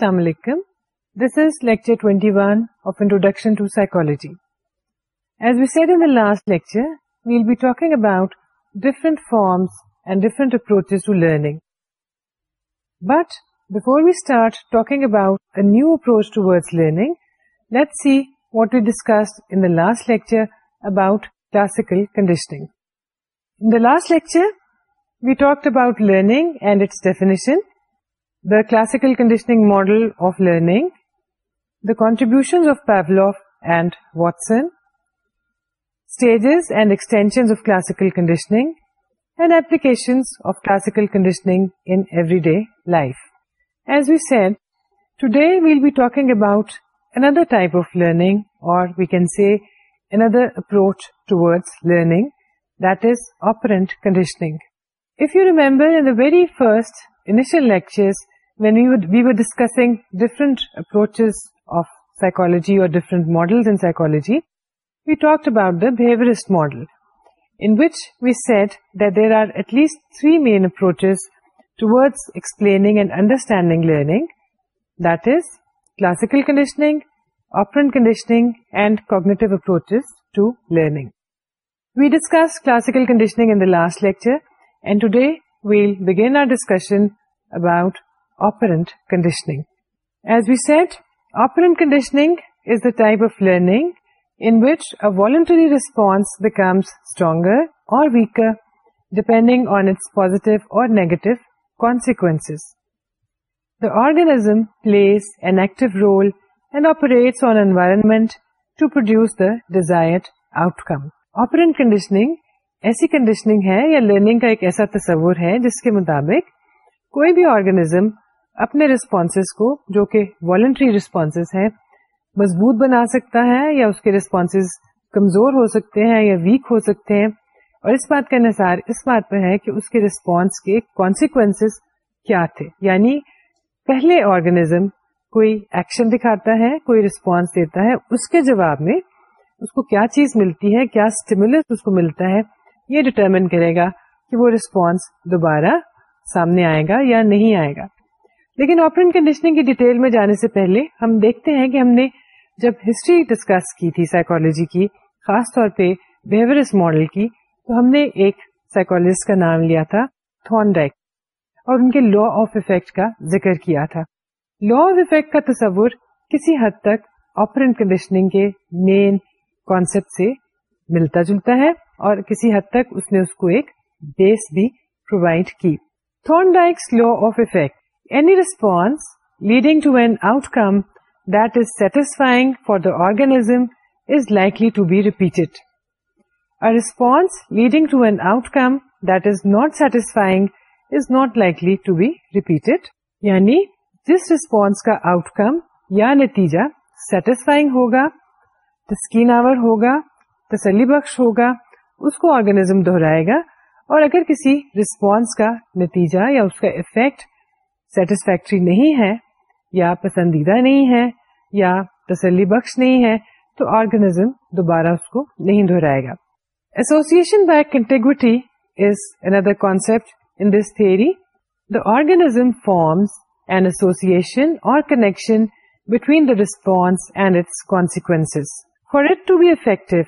Assalamu alaikum. This is lecture 21 of Introduction to Psychology. As we said in the last lecture, we'll be talking about different forms and different approaches to learning. But before we start talking about a new approach towards learning, let's see what we discussed in the last lecture about classical conditioning. In the last lecture, we talked about learning and its definition, the classical conditioning model of learning, the contributions of Pavlov and Watson, stages and extensions of classical conditioning, and applications of classical conditioning in everyday life. As we said, today we'll be talking about another type of learning, or we can say another approach towards learning, that is operant conditioning. If you remember, in the very first initial lectures when we were discussing different approaches of psychology or different models in psychology, we talked about the behaviorist model, in which we said that there are at least three main approaches towards explaining and understanding learning, that is, classical conditioning, operant conditioning, and cognitive approaches to learning. We discussed classical conditioning in the last lecture, and today We'll begin our discussion about operant conditioning. As we said, operant conditioning is the type of learning in which a voluntary response becomes stronger or weaker depending on its positive or negative consequences. The organism plays an active role and operates on environment to produce the desired outcome. Operant conditioning ایسی conditioning ہے یا learning کا ایک ایسا تصور ہے جس کے مطابق کوئی بھی آرگنیزم اپنے رسپانسز کو جو کہ والنٹری رسپانسز ہے مضبوط بنا سکتا ہے یا اس کے رسپانسز کمزور ہو سکتے ہیں یا ویک ہو سکتے ہیں اور اس بات کا انحصار اس بات پہ ہے کہ اس کے رسپانس کے کانسیکوینس کیا تھے یعنی پہلے آرگنیزم کوئی ایکشن دکھاتا ہے کوئی رسپانس دیتا ہے اس کے جواب میں اس کو کیا چیز ملتی ہے کیا اسٹیمولس اس کو ملتا ہے یہ ڈٹرمن کرے گا کہ وہ ریسپانس دوبارہ سامنے آئے گا یا نہیں آئے گا لیکن آپ کنڈیشننگ کی ڈیٹیل میں جانے سے پہلے ہم دیکھتے ہیں کہ ہم نے جب ہسٹری ڈسکس کی تھی سائیکولوجی کی خاص طور پہ بہیورس ماڈل کی تو ہم نے ایک سائیکولوجسٹ کا نام لیا تھا تھون اور ان کے لا آف افیکٹ کا ذکر کیا تھا لا آف افیکٹ کا تصور کسی حد تک آپرینٹ کنڈیشننگ کے مین کانسپٹ سے ملتا جلتا ہے اور کسی حد تک اس نے اس کو ایک بیس بھی پرووائڈ کی Thorndike law of effect any response leading to an outcome that is satisfying for the organism is likely to be response leading to an outcome that is not satisfying is not likely to be repeated یعنی جس response کا out کم یا نتیجہ satisfying ہوگا تسکین آور ہوگا تسلی بخش ہوگا اس کو آرگنیزم دہرائے گا اور اگر کسی رسپانس کا نتیجہ یا اس کا افیکٹ سیٹسفیکٹری نہیں ہے یا پسندیدہ نہیں ہے یا تسلی بخش نہیں ہے تو آرگنیزم دوبارہ اس کو نہیں دہرائے گا association by contiguity is another concept in this theory the organism forms and association or connection between the response and its consequence for it to be effective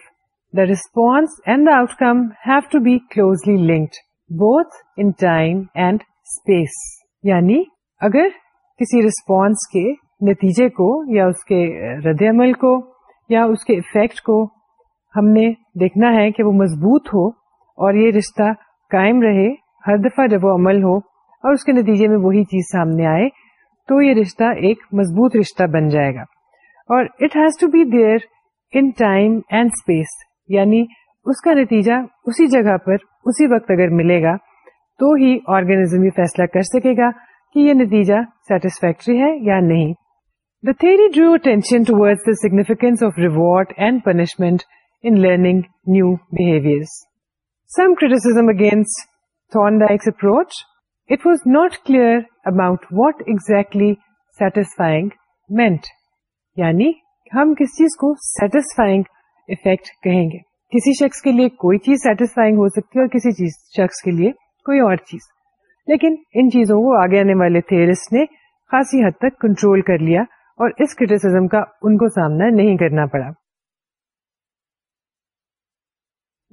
response and the outcome have to be closely linked both in time and space یعنی اگر کسی response کے نتیجے کو یا اس کے رد عمل کو یا اس کے افیکٹ کو ہم نے دیکھنا ہے کہ وہ مضبوط ہو اور یہ رشتہ قائم رہے ہر دفعہ جب وہ عمل ہو اور اس کے نتیجے میں وہی چیز سامنے آئے تو یہ رشتہ ایک مضبوط رشتہ بن جائے گا اور it has to be there in time and space یعنی اس کا نتیجہ اسی جگہ پر اسی وقت اگر ملے گا تو ہی آرگینزم یہ فیصلہ کر سکے گا کہ یہ نتیجہ سیٹسفیکٹری ہے یا نہیں the theory drew attention towards the significance of reward and punishment in learning new behaviour some criticism against Thorndike approach it was not clear about what exactly satisfying meant یعنی ہم کس چیز کو سیٹسفائنگ افیکٹ کہیں گے کسی شخص کے لیے کوئی چیز سیٹسفائنگ ہو سکتی ہے اور کسی چیز شخص کے لیے کوئی اور چیز لیکن ان چیزوں کو آگے آنے والے نے خاصی حد تک کنٹرول کر لیا اور اس کریٹسم کا ان کو سامنا نہیں کرنا پڑا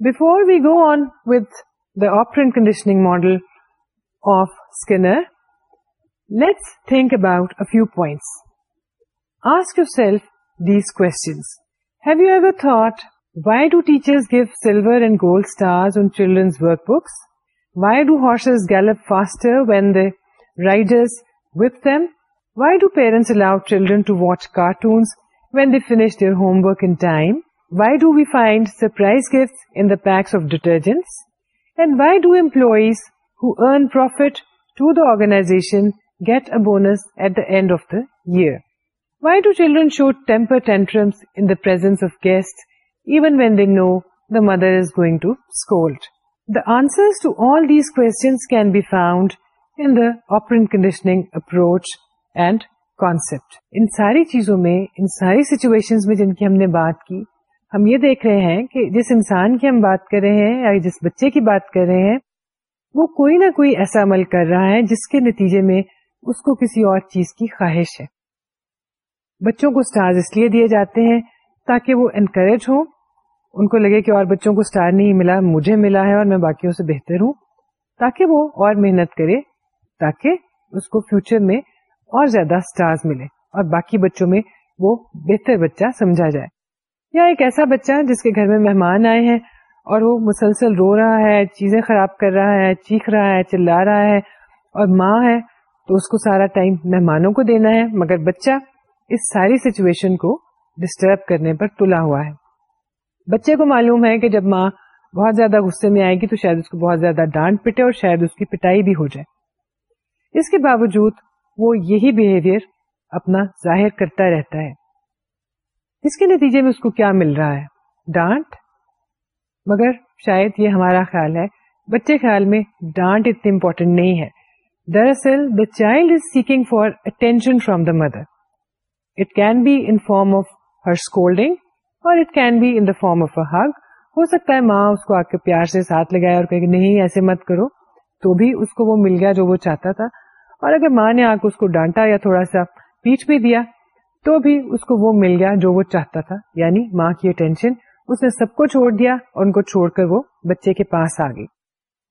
before we go on with the operant conditioning model of Skinner let's think about few points ask yourself these کو Have you ever thought, why do teachers give silver and gold stars on children's workbooks? Why do horses gallop faster when the riders whip them? Why do parents allow children to watch cartoons when they finish their homework in time? Why do we find surprise gifts in the packs of detergents? And why do employees who earn profit to the organization get a bonus at the end of the year? Why do children show tempers just even when they know the مدرسنڈ condition ان ساری چیزوں میں ان ساری situation میں جن کی ہم نے بات کی ہم یہ دیکھ رہے ہیں کہ جس انسان کی ہم بات کر رہے ہیں یا جس بچے کی بات کر رہے ہیں وہ کوئی نہ کوئی ایسا عمل کر رہا ہے جس کے نتیجے میں اس کو کسی اور چیز کی خواہش ہے بچوں کو اسٹار اس لیے دیے جاتے ہیں تاکہ وہ انکریج ہو ان کو لگے کہ اور بچوں کو اسٹار نہیں ملا مجھے ملا ہے اور میں باقیوں سے بہتر ہوں تاکہ وہ اور محنت کرے تاکہ اس کو فیوچر میں اور زیادہ ملے اور باقی بچوں میں وہ بہتر بچہ سمجھا جائے یا ایک ایسا بچہ جس کے گھر میں مہمان آئے ہیں اور وہ مسلسل رو رہا ہے چیزیں خراب کر رہا ہے چیخ رہا ہے چلا رہا ہے اور ماں ہے تو اس کو سارا ٹائم مہمانوں کو دینا ہے مگر بچہ اس ساری سچویشن کو ڈسٹرب کرنے پر تلا ہوا ہے بچے کو معلوم ہے کہ جب ماں بہت زیادہ غصے میں آئے گی تو شاید اس کو بہت زیادہ ڈانٹ پٹے اور شاید اس کی پٹائی بھی ہو جائے اس کے باوجود وہ یہی بہیویئر اپنا ظاہر کرتا رہتا ہے اس کے نتیجے میں اس کو کیا مل رہا ہے ڈانٹ مگر شاید یہ ہمارا خیال ہے بچے خیال میں ڈانٹ اتنی امپورٹینٹ نہیں ہے دراصل the child is seeking for attention from the mother نہیں کرو بھی مل گیا جو چاہتا تھا یعنی ماں کی اٹینشن اس نے سب کو چھوڑ دیا اور ان کو چھوڑ کر وہ بچے کے پاس آ گئی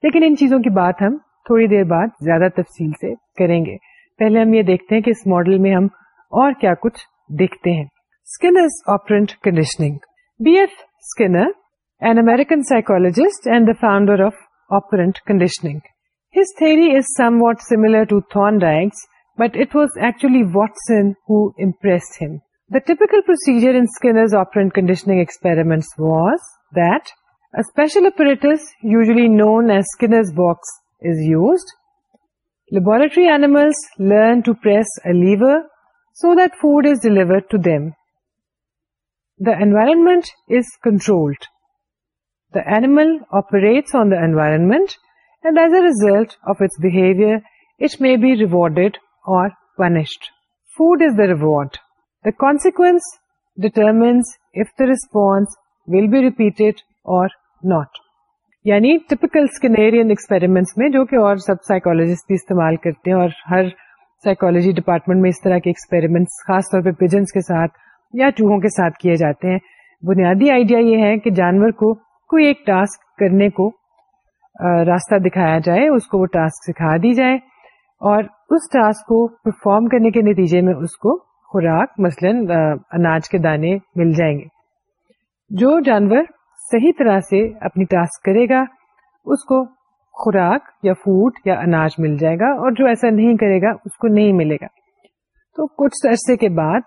لیکن ان چیزوں کی بات ہم تھوڑی دیر بعد زیادہ تفصیل سے کریں گے پہلے ہم یہ دیکھتے ہیں کہ اس ماڈل میں ہم اور کیا کچھ دیکھتے ہیں Skinner's operant conditioning B F Skinner an American psychologist and the founder of operant conditioning his theory is somewhat similar to Thorndike but it was actually Watson ہم what's typical پروسیجرڈیشنگ experiment was Skinner's box, is used. Laboratory animals learn to press a lever so the food is delivered to them داوٹرڈیڈ اور response will be repeated or not یعنی typical Skinnerian experiments میں جو کہ اور سب psychologist بھی استعمال کرتے ہیں اور ہر سائیکولوجی ڈپارٹمنٹ میں اس طرح کے ایکسپیریمنٹس خاص طور پہ پیجنس کے ساتھ یا چوہوں کے ساتھ کیے جاتے ہیں بنیادی آئیڈیا یہ ہے کہ جانور کو کوئی ایک ٹاسک کرنے کو راستہ دکھایا جائے اس کو وہ ٹاسک سکھا دی جائے اور اس ٹاسک کو پرفارم کرنے کے نتیجے میں اس کو خوراک مثلا اناج کے دانے مل جائیں گے جو جانور صحیح طرح سے اپنی ٹاسک کرے گا اس کو خوراک یا فوڈ یا اناج مل جائے گا اور جو ایسا نہیں کرے گا اس کو نہیں ملے گا تو کچھ عرصے کے بعد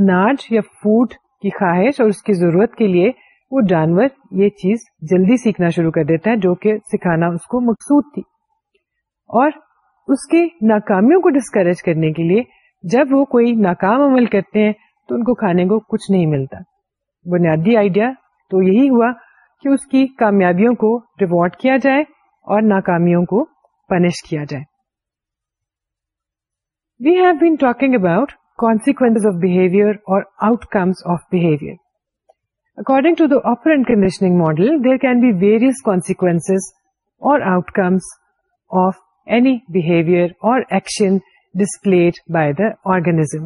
اناج یا فوڈ کی خواہش اور اس کی ضرورت کے لیے وہ جانور یہ چیز جلدی سیکھنا شروع کر دیتا ہے جو کہ سکھانا اس کو مقصود تھی اور اس کی ناکامیوں کو ڈسکریج کرنے کے لیے جب وہ کوئی ناکام عمل کرتے ہیں تو ان کو کھانے کو کچھ نہیں ملتا بنیادی آئیڈیا تو یہی ہوا کہ اس کی کامیابیوں کو ریوارڈ کیا جائے اور ناکامیوں کو پنش کیا جائے we have been talking about consequence of behaviour or outcomes of behaviour according to the داپرڈیشنگ model there can be various consequence or outcomes of any behaviour or action displayed by the organism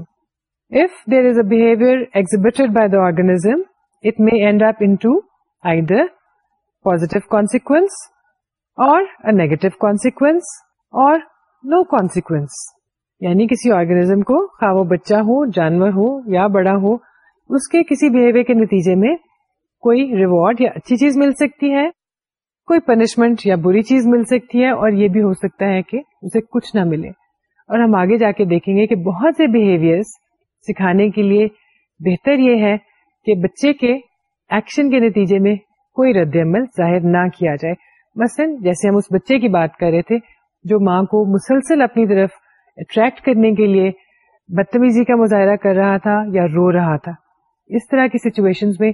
if there is a behaviour exhibit by the organism it may positive consequence or negative consequence or no consequence یعنی کسی organism کو خواہ وہ بچہ ہو جانور ہو یا بڑا ہو اس کے کسی بہیویئر کے نتیجے میں کوئی ریوارڈ یا اچھی چیز مل سکتی ہے کوئی پنشمنٹ یا بری چیز مل سکتی ہے اور یہ بھی ہو سکتا ہے کہ اسے کچھ نہ ملے اور ہم آگے جا کے دیکھیں گے کہ بہت سے بہیویئر سکھانے کے لیے بہتر یہ ہے کہ بچے کے ایکشن کے نتیجے میں کوئی رد عمل ظاہر نہ کیا جائے مثلاً جیسے ہم اس بچے کی بات کر رہے تھے جو ماں کو مسلسل اپنی طرف اٹریکٹ کرنے کے لیے بدتمیزی کا مظاہرہ کر رہا تھا یا رو رہا تھا اس طرح کی سچویشن میں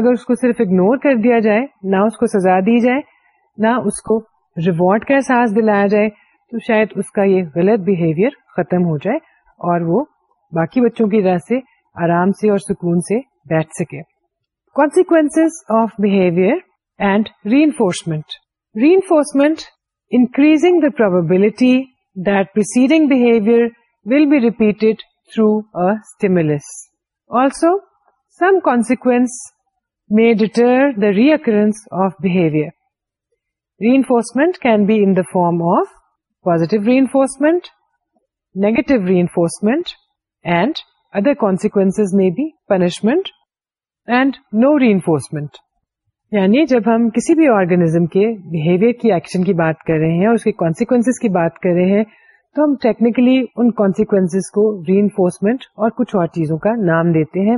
اگر اس کو صرف اگنور کر دیا جائے نہ اس کو سزا دی جائے نہ اس کو ریوارڈ کا احساس دلایا جائے تو شاید اس کا یہ غلط بہیویئر ختم ہو جائے اور وہ باقی بچوں کی طرح سے آرام سے اور سکون سے بیٹھ سکے consequence of behaviour and reinforcement Reinforcement, increasing the probability that preceding behavior will be repeated through a stimulus. Also, some consequence may deter the reoccurrence of behavior. Reinforcement can be in the form of positive reinforcement, negative reinforcement, and other consequences may be punishment and no reinforcement. یعنی جب ہم کسی بھی organism کے behaviour کی action کی بات کر رہے ہیں اور اس کے کانسیکوینس کی بات کر رہے ہیں تو ہم ٹیکنیکلی ان کانسیکوینس کو ری انفورسمنٹ اور کچھ اور چیزوں کا نام دیتے ہیں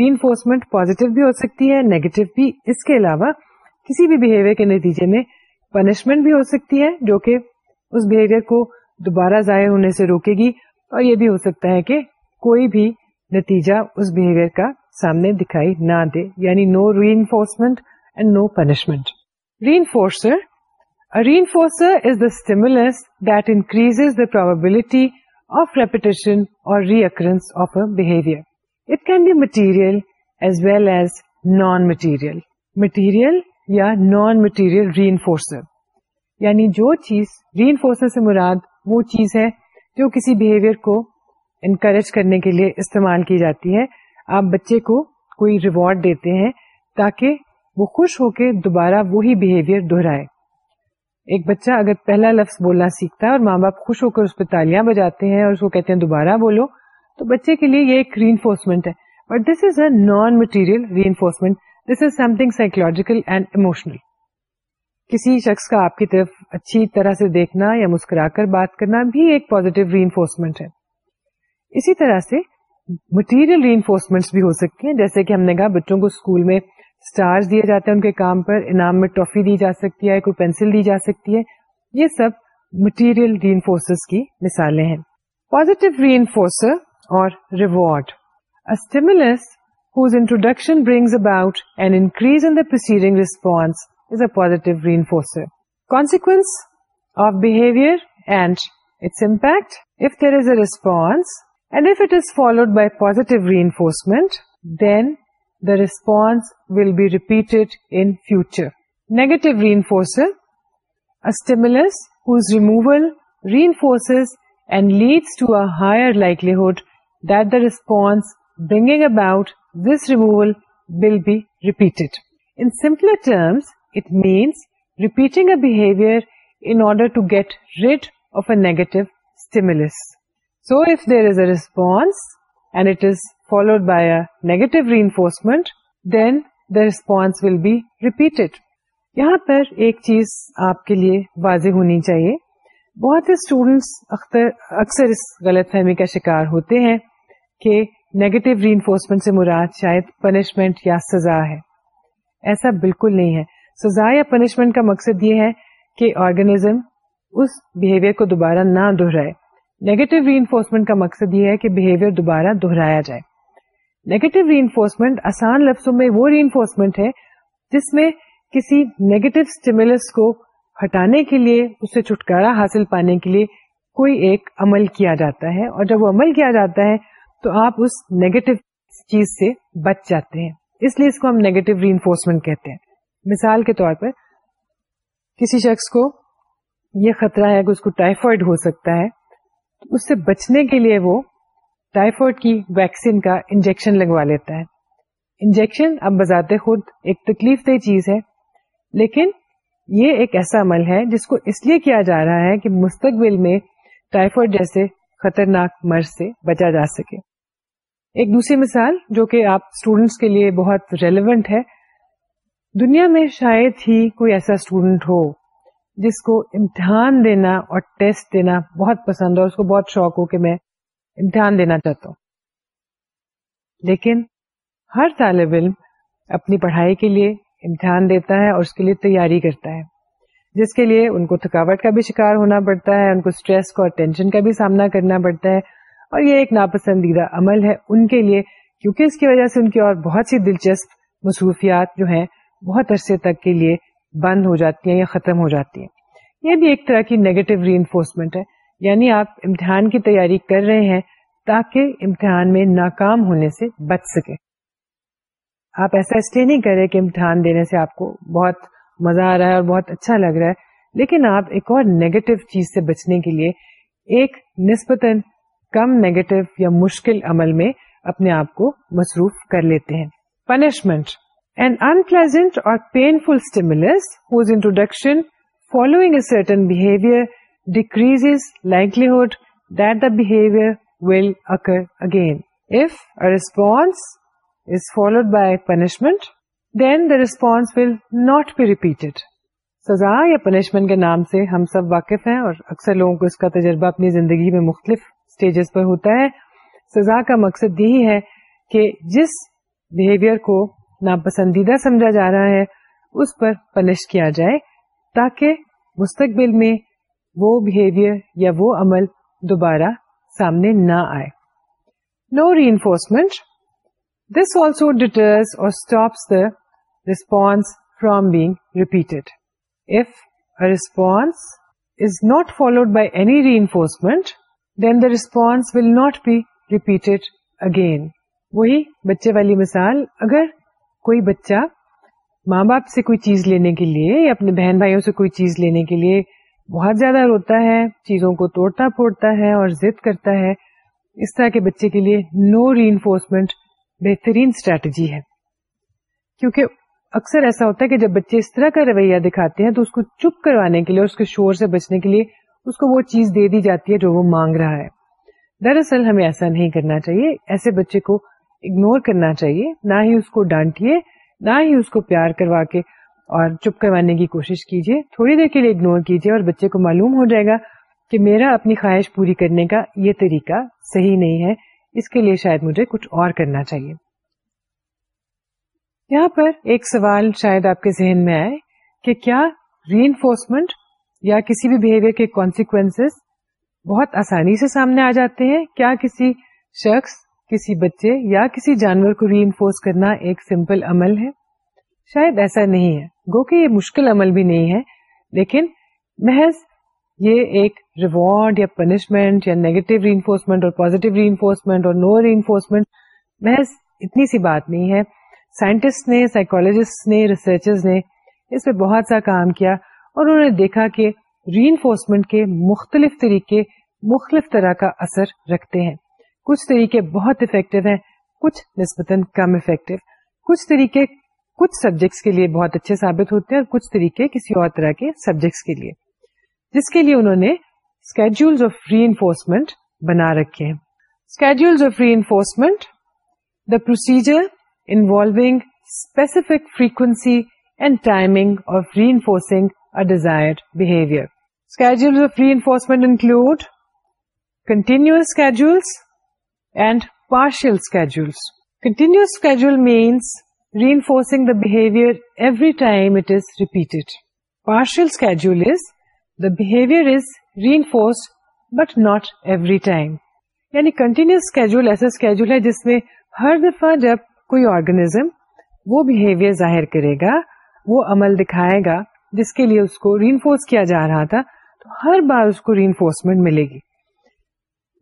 ری انفورسمنٹ پوزیٹو بھی ہو سکتی ہے نیگیٹو بھی اس کے علاوہ کسی بھی بہیویئر کے نتیجے میں پنشمنٹ بھی ہو سکتی ہے جو کہ اس بہیویئر کو دوبارہ ضائع ہونے سے روکے گی اور یہ بھی ہو سکتا ہے کہ کوئی بھی نتیجہ اس بہیویئر کا سامنے دکھائی نہ دے یعنی no reinforcement no punishment reinforcer material یا نان مٹیریل ریفورسر یعنی جو چیز رینفورسر سے مراد وہ چیز ہے جو کسی بہیویئر کو انکریج کرنے کے لیے استعمال کی جاتی ہے آپ بچے کو کوئی ریوارڈ دیتے ہیں تاکہ وہ خوش ہو کے دوبارہ وہی بہیویئر دہرائے ایک بچہ اگر پہلا لفظ بولنا سیکھتا ہے اور ماں باپ خوش ہو کر اس پہ تالیاں بجاتے ہیں اور اس کو کہتے ہیں دوبارہ بولو تو بچے کے لیے یہ ایک ری انفورسمنٹ ہے but this is a non material reinforcement this is something psychological and emotional کسی شخص کا آپ کی طرف اچھی طرح سے دیکھنا یا مسکرا کر بات کرنا بھی ایک پازیٹو ری انفورسمنٹ ہے اسی طرح سے مٹیریل ری انفورسمنٹ بھی ہو سکتی ہیں جیسے کہ ہم نے کہا بچوں کو اسکول میں اسٹار دیے جاتے ہیں ان کے کام پر انعام میں ٹرافی دی جا سکتی ہے کوئی پینسل دی جا سکتی ہے یہ سب مٹیریل ری انفورسز کی مثالیں ہیں positive reinforcer or reward the response will be repeated in future. Negative reinforcer, a stimulus whose removal reinforces and leads to a higher likelihood that the response bringing about this removal will be repeated. In simpler terms, it means repeating a behavior in order to get rid of a negative stimulus. So if there is a response and it is followed by a negative reinforcement, then the response will be repeated. یہاں پر ایک چیز آپ کے لیے واضح ہونی چاہیے بہت سے اکثر اس غلط فہمی کا شکار ہوتے ہیں کہ نیگیٹو ری انفورسمنٹ سے مراد شاید پنشمنٹ یا سزا ہے ایسا بالکل نہیں ہے سزا یا پنشمنٹ کا مقصد یہ ہے کہ آرگنیزم اس بہیویئر کو دوبارہ نہ دہرائے نیگیٹو ری انفورسمنٹ کا مقصد یہ ہے کہ بہیویئر دوبارہ دہرایا جائے نیگیٹو ری انفورسمنٹ آسان لفظوں میں وہ ری انفورسمنٹ ہے جس میں کسی نیگیٹو اسٹیملس کو ہٹانے کے لیے اس سے چھٹکارا حاصل پانے کے لیے کوئی ایک عمل کیا جاتا ہے اور جب وہ عمل کیا جاتا ہے تو آپ اس نیگیٹو چیز سے بچ جاتے ہیں اس لیے اس کو ہم نیگیٹو ری انفورسمنٹ کہتے ہیں مثال کے طور پر کسی شخص کو یہ خطرہ ہے کہ اس کو ٹائیفائڈ ہو سکتا ہے اس سے بچنے کے لیے وہ ٹائیفائڈ کی ویکسین کا انجیکشن لگوا لیتا ہے انجیکشن اب بذات خود ایک تکلیف دہ چیز ہے لیکن یہ ایک ایسا عمل ہے جس کو اس لیے کیا جا رہا ہے کہ مستقبل میں ٹائیفائڈ جیسے خطرناک مرض سے بچا جا سکے ایک دوسری مثال جو کہ آپ اسٹوڈینٹس کے لیے بہت ریلیونٹ ہے دنیا میں شاید ہی کوئی ایسا اسٹوڈینٹ ہو جس کو امتحان دینا اور ٹیسٹ دینا بہت پسند اور اس کو بہت شوق ہو کہ میں امتحان دینا چاہتا ہوں لیکن ہر طالب علم اپنی پڑھائی کے لیے امتحان دیتا ہے اور اس کے لیے تیاری کرتا ہے جس کے لیے ان کو تھکاوٹ کا بھی شکار ہونا پڑتا ہے ان کو اسٹریس اور ٹینشن کا بھی سامنا کرنا پڑتا ہے اور یہ ایک ناپسندیدہ عمل ہے ان کے لیے کیونکہ اس کی وجہ سے ان کی اور بہت سی دلچسپ مصروفیات جو ہیں بہت عرصے تک کے لیے بند ہو جاتی ہیں یا ختم ہو جاتی ہیں یہ بھی ایک طرح کی نیگیٹو ری انفورسمنٹ ہے یعنی آپ امتحان کی تیاری کر رہے ہیں تاکہ امتحان میں ناکام ہونے سے بچ سکے آپ ایسا اس لیے نہیں کرے کہ امتحان دینے سے آپ کو بہت مزہ آ رہا ہے اور بہت اچھا لگ رہا ہے لیکن آپ ایک اور نیگیٹو چیز سے بچنے کے لیے ایک نسبتاً کم نیگیٹو یا مشکل عمل میں اپنے آپ کو مصروف کر لیتے ہیں punishment an unpleasant or painful stimulus whose introduction following decreases likelihood that the behavior will occur again. If a response is followed by punishment, then the response will not be repeated. سزا یا punishment کے نام سے ہم سب واقف ہیں اور اکثر لوگوں کو اس کا تجربہ اپنی زندگی میں مختلف اسٹیجز پر ہوتا ہے سزا کا مقصد یہی ہے کہ جس بہیویئر کو ناپسندیدہ سمجھا جا رہا ہے اس پر پنش کیا جائے تاکہ مستقبل میں وہ بہیویئر یا وہ عمل دوبارہ سامنے نہ آئے no reinforcement this also deters or stops the response will not be repeated again وہی بچے والی مثال اگر کوئی بچہ ماں باپ سے کوئی چیز لینے کے لیے یا اپنے بہن بھائیوں سے کوئی چیز لینے کے لیے بہت زیادہ روتا ہے چیزوں کو توڑتا پھوڑتا ہے اور ضد کرتا ہے اس طرح کے بچے کے لیے نو ری انفورسمنٹ بہترین اسٹریٹجی ہے کیونکہ اکثر ایسا ہوتا ہے کہ جب بچے اس طرح کا رویہ دکھاتے ہیں تو اس کو چپ کروانے کے لیے اس کے شور سے بچنے کے لیے اس کو وہ چیز دے دی جاتی ہے جو وہ مانگ رہا ہے دراصل ہمیں ایسا نہیں کرنا چاہیے ایسے بچے کو اگنور کرنا چاہیے نہ ہی اس کو ڈانٹیے نہ ہی اس کو پیار کروا کے اور چپ کروانے کی کوشش کیجیے تھوڑی دیر کے لیے اگنور کیجیے اور بچے کو معلوم ہو جائے گا کہ میرا اپنی خواہش پوری کرنے کا یہ طریقہ صحیح نہیں ہے اس کے لیے شاید مجھے کچھ اور کرنا چاہیے یہاں پر ایک سوال شاید آپ کے ذہن میں آئے کہ کیا ری انفورسمنٹ یا کسی بھی بہیویئر کے کانسیکوینس بہت آسانی سے سامنے آ جاتے ہیں کیا کسی شخص کسی بچے یا کسی جانور کو ری انفورس کرنا ایک سمپل عمل ہے شاید ایسا نہیں ہے گو کہ یہ مشکل عمل بھی نہیں ہے لیکن محض یہ ایک ریوارڈ یا پنشمنٹ یا negative reinforcement or positive reinforcement or no re enforcement محض اتنی سی بات نہیں ہے سائنٹسٹ نے سائیکولوجسٹ نے ریسرچر نے اس پہ بہت سا کام کیا اور انہوں نے دیکھا کہ ری انفورسمنٹ کے مختلف طریقے مختلف طرح کا اثر رکھتے ہیں کچھ طریقے بہت افیکٹو ہیں کچھ نسبتاً کم افیکٹو کچھ طریقے کچھ سبجیکٹس کے لیے بہت اچھے ثابت ہوتے ہیں اور کچھ طریقے کسی اور طرح کے سبجیکٹس کے لیے جس کے لیے انہوں نے اسکیڈ آف ری انفورسمنٹ بنا رکھے ہیں schedules of reinforcement the procedure involving specific frequency and timing of reinforcing behaviour schedule of reinforcement include continuous schedules and partial schedule schedule means reinforcing the behaviour every time it is repeated partial schedule behaviour is reinforce but not every time یعنی continuous schedule ایسا scared ہے جس میں ہر دفعہ جب کوئی organism وہ behaviour ظاہر کرے گا وہ عمل دکھائے گا جس کے لیے اس کو ری انفورس کیا جا رہا تھا تو ہر بار اس کو ری انفورسمنٹ ملے گی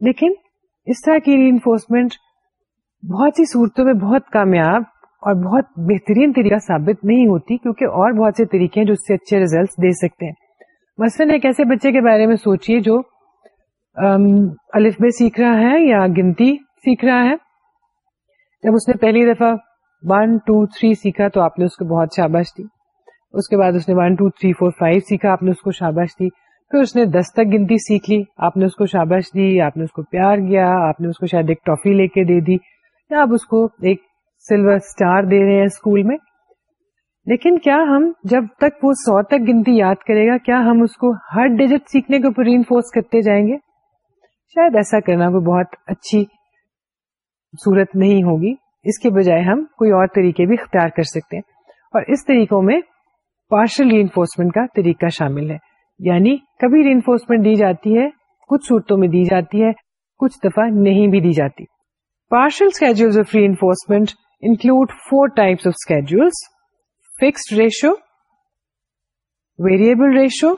لیکن اس طرح کی ری انفورسمنٹ بہت ہی صورتوں میں بہت کامیاب اور بہت بہترین طریقہ ثابت نہیں ہوتی کیونکہ اور بہت سے طریقے ہیں جو اس سے اچھے دے سکتے ہیں مثلاً ایک ایسے بچے کے بارے میں سوچیے جو میں سیکھ رہا ہے یا گنتی سیکھ رہا ہے جب اس نے پہلی دفعہ ون ٹو تھری سیکھا تو آپ نے اس کو بہت شاباش دی اس کے بعد اس نے one two three four five سیکھا آپ نے اس کو شاباش دی پھر اس نے دس تک گنتی سیکھ لی آپ نے اس کو شاباش دی آپ نے اس کو پیار کیا آپ نے اس کو شاید ایک ٹرافی لے کے دے دی یا آپ اس کو ایک سلور اسٹار دے رہے ہیں اسکول میں لیکن کیا ہم جب تک وہ سو تک گنتی یاد کرے گا کیا ہم اس کو ہر ڈیجٹ سیکھنے کے اوپر کرتے جائیں گے شاید ایسا کرنا کوئی بہت اچھی صورت نہیں ہوگی اس کے بجائے ہم کوئی اور طریقے بھی اختیار کر سکتے ہیں اور اس طریقوں میں پارشل ری انفورسمنٹ کا طریقہ شامل ہے یعنی کبھی ری انفورسمنٹ دی جاتی ہے کچھ صورتوں میں دی جاتی ہے کچھ دفعہ نہیں بھی دی جاتی partial of reinforcement include four types of ratio variable ratio variable ratio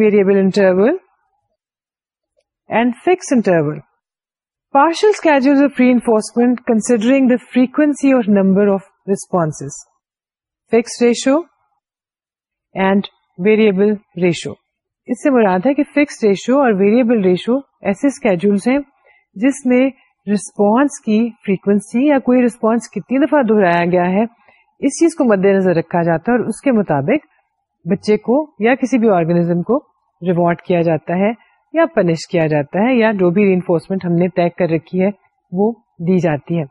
variable interval partial partial of reinforcement considering the frequency or number of response fix ratio and variable ratio اس سے مراد ہے کہ فکس ریشو اور variable ratio ایسے schedule ہیں جس میں response کی فریکوینسی یا کوئی رسپانس کتنی دفعہ دہرایا گیا ہے اس چیز کو مد نظر رکھا جاتا ہے اور اس کے مطابق بچے کو یا کسی بھی آرگنیزم کو ریوارڈ کیا جاتا ہے یا پنش کیا جاتا ہے یا جو بھی ری انفورسمنٹ ہم نے طے کر رکھی ہے وہ دی جاتی ہے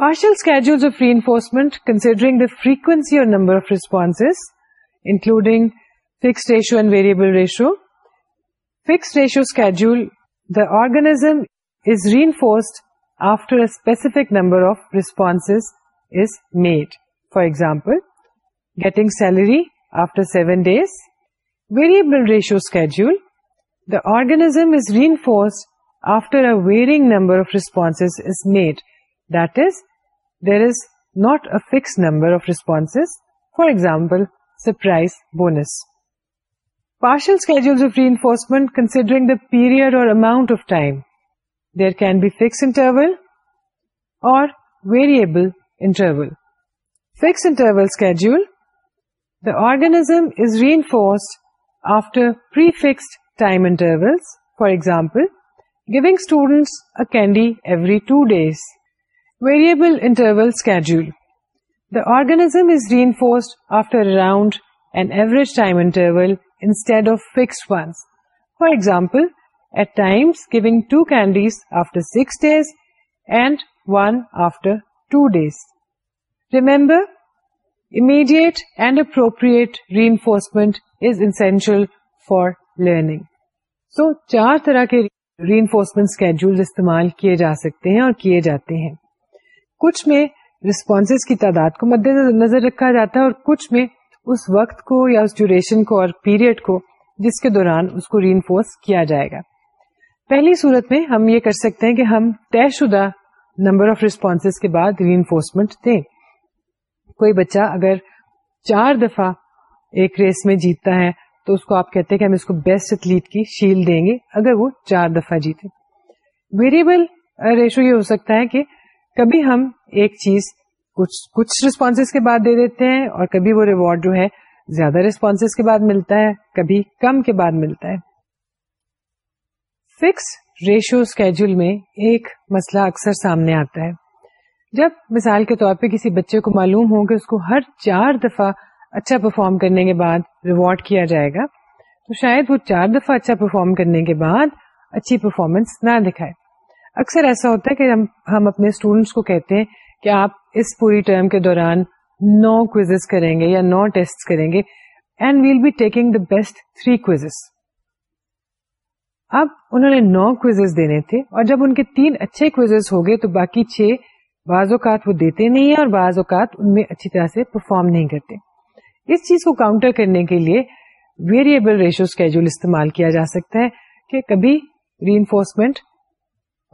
partial schedule of reinforcement considering the frequency or number of response including fix ratio and variable ratio fix ratio schedule the organism is reinforced after a specific number of responses is made. For example, getting salary after 7 days, variable ratio schedule, the organism is reinforced after a varying number of responses is made. That is, there is not a fixed number of responses. For example, surprise bonus. Partial schedules of reinforcement considering the period or amount of time. There can be fixed interval or variable interval. Fixed interval schedule, the organism is reinforced after prefixed time intervals. For example, giving students a candy every 2 days. Variable interval schedule, the organism is reinforced after around an average time interval instead of fixed ones. For example, at giving two candies after six days and one after two days remember immediate and appropriate reinforcement is essential for learning so چار طرح کے ری enforcement scared استعمال کیے جا سکتے ہیں اور کئے جاتے ہیں کچھ میں ریسپونس کی تعداد کو مد نظر رکھا جاتا ہے اور کچھ میں اس وقت کو یا اس ڈوریشن کو اور پیریڈ کو جس کے دوران اس کو ری انفورس کیا جائے گا پہلی صورت میں ہم یہ کر سکتے ہیں کہ ہم طے شدہ نمبر آف ریسپونس کے بعد ری انفورسمنٹ دیں کوئی بچہ اگر چار دفعہ ایک ریس میں جیتتا ہے تو اس کو آپ کہتے ہیں کہ ہم اس کو بیسٹ ایتھلیٹ کی شیل دیں گے اگر وہ چار دفعہ جیتے ویریبل ریشو یہ ہو سکتا ہے کہ کبھی ہم ایک چیز کچھ کچھ ریسپونس کے بعد دے دیتے ہیں اور کبھی وہ ریوارڈ جو ہے زیادہ ریسپونس کے بعد ملتا ہے کبھی کم کے بعد ملتا ہے فکس ریشو اسکیڈ میں ایک مسئلہ اکثر سامنے آتا ہے جب مثال کے طور پہ کسی بچے کو معلوم ہو کہ اس کو ہر چار دفعہ اچھا پرفارم کرنے کے بعد ریوارڈ کیا جائے گا تو شاید وہ چار دفعہ اچھا پرفارم کرنے کے بعد اچھی پرفارمنس نہ دکھائے اکثر ایسا ہوتا ہے کہ ہم اپنے اسٹوڈینٹس کو کہتے ہیں کہ آپ اس پوری ٹرم کے دوران نو کریں کریں گے گے یا no test and we'll be taking the best three causes اب انہوں نے نو کوئز دینے تھے اور جب ان کے تین اچھے ہو گئے تو باقی چھ بعض اوقات وہ دیتے نہیں ہیں اور بعض اوقات ان میں اچھی طرح سے پرفارم نہیں کرتے اس چیز کو کاؤنٹر کرنے کے لیے ویریبل ریشو استعمال کیا جا سکتا ہے کہ کبھی ری انفورسمنٹ